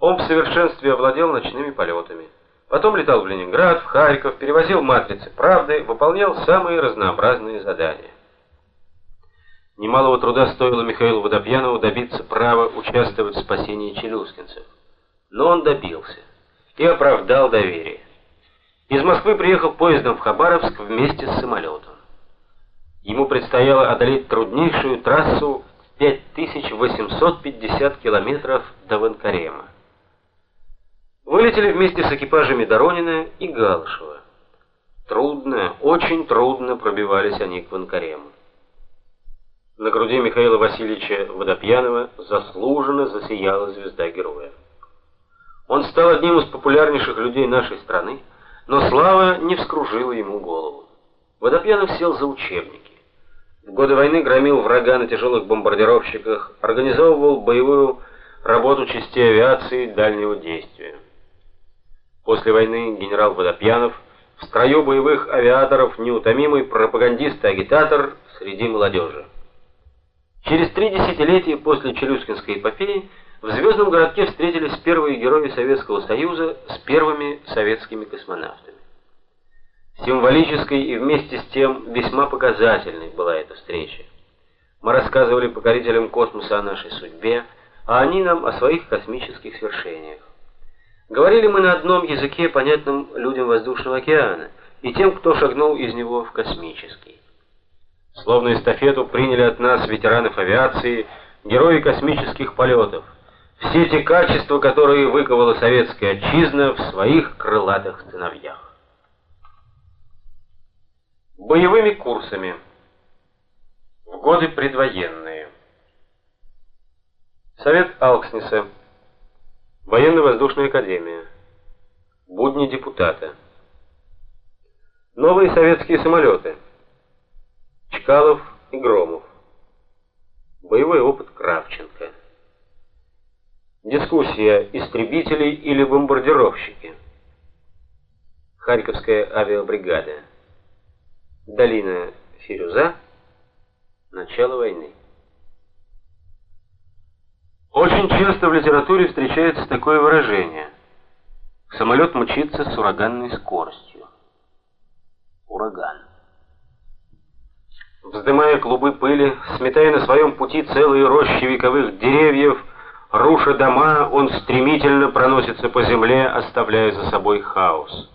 Он в совершенстве овладел ночными полетами. Потом летал в Ленинград, в Харьков, перевозил матрицы правды, выполнял самые разнообразные задания. Немалого труда стоило Михаилу Водопьянову добиться права участвовать в спасении челюскинцев. Но он добился и оправдал доверие. Из Москвы приехал поездом в Хабаровск вместе с самолетом. Ему предстояло одолеть труднейшую трассу 5850 километров до Ванкарема. Вылетели вместе с экипажами Доронина и Галышева. Трудно, очень трудно пробивались они к Ванкарему. На груди Михаила Васильевича Водопьянова заслуженно засияла звезда героя. Он стал одним из популярнейших людей нашей страны, но слава не вскружила ему голову. Водопьянов сел за учебники. В годы войны громил врага на тяжелых бомбардировщиках, организовывал боевую работу частей авиации дальнего действия. После войны генерал Водопьянов в строю боевых авиаторов неутомимый пропагандист и агитатор среди молодежи. Через три десятилетия после Челюскинской эпопеи в звездном городке встретились первые герои Советского Союза с первыми советскими космонавтами. Символической и вместе с тем весьма показательной была эта встреча. Мы рассказывали покорителям космоса о нашей судьбе, а они нам о своих космических свершениях. Говорили мы на одном языке, понятном людям воздушного океана, и тем, кто шагнул из него в космический. Словно эстафету приняли от нас ветеранов авиации, герои космических полетов, все те качества, которые выковала советская отчизна в своих крылатых сыновьях боевыми курсами в годы предвоенные. Совет Алкснеса. Военно-воздушная академия. Будни депутата. Новые советские самолеты. Чкалов и Громов. Боевой опыт Кравченко. Дискуссия истребители или бомбардировщики. Харьковская авиабригада. Долина Фирюза. Начало войны. Очень часто в литературе встречается такое выражение. Самолет мчится с ураганной скоростью. Ураган. Вздымая клубы пыли, сметая на своем пути целые рощи вековых деревьев, руша дома, он стремительно проносится по земле, оставляя за собой хаос.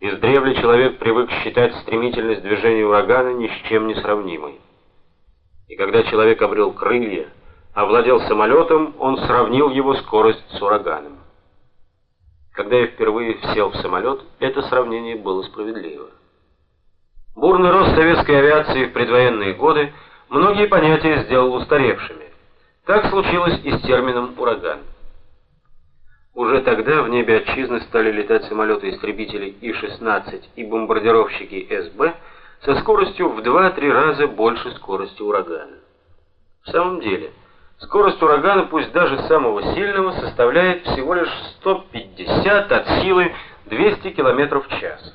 Издревле человек привык считать стремительность движения урагана ни с чем не сравнимой. И когда человек обрел крылья, овладел самолетом, он сравнил его скорость с ураганом. Когда я впервые сел в самолет, это сравнение было справедливо. Бурный рост советской авиации в предвоенные годы многие понятия сделал устаревшими. Так случилось и с термином «ураган». Уже тогда в небе отчизны стали летать самолеты-истребители И-16 и бомбардировщики СБ со скоростью в 2-3 раза больше скорости урагана. В самом деле, скорость урагана, пусть даже самого сильного, составляет всего лишь 150 от силы 200 км в час.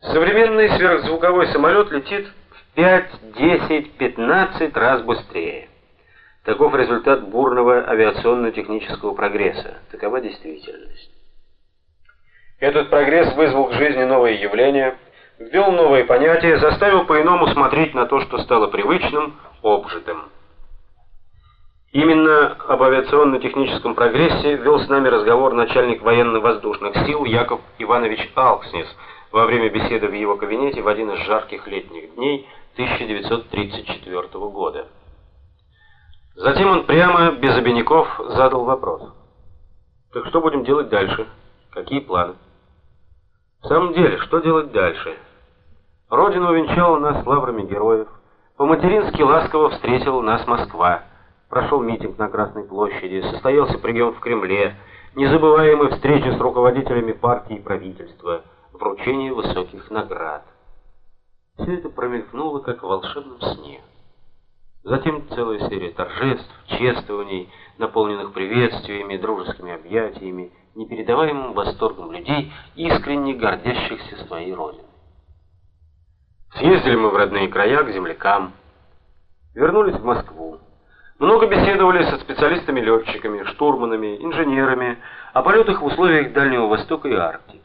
Современный сверхзвуковой самолет летит в 5, 10, 15 раз быстрее. Таков результат бурного авиационно-технического прогресса. Такова действительность. Этот прогресс вызвал к жизни новые явления, ввел новые понятия, заставил по-иному смотреть на то, что стало привычным, обжитым. Именно об авиационно-техническом прогрессе вел с нами разговор начальник военно-воздушных сил Яков Иванович Алкснис во время беседы в его кабинете в один из жарких летних дней 1934 года. Затем он прямо, без обиняков, задал вопрос. Так что будем делать дальше? Какие планы? В самом деле, что делать дальше? Родина увенчала нас лаврами героев. По-матерински ласково встретила нас Москва. Прошел митинг на Красной площади, состоялся прием в Кремле, незабываемые встречи с руководителями партии и правительства, вручение высоких наград. Все это промелькнуло, как в волшебном сне. Затем целая серия торжеств, чествований, наполненных приветствиями, дружескими объятиями, непередаваемым восторгом людей, искренне гордящихся своей родиной. Съездили мы в родные края к землякам, вернулись в Москву. Много беседовали со специалистами-летчиками, штурманами, инженерами о полетах в условиях Дальнего Востока и Арктики.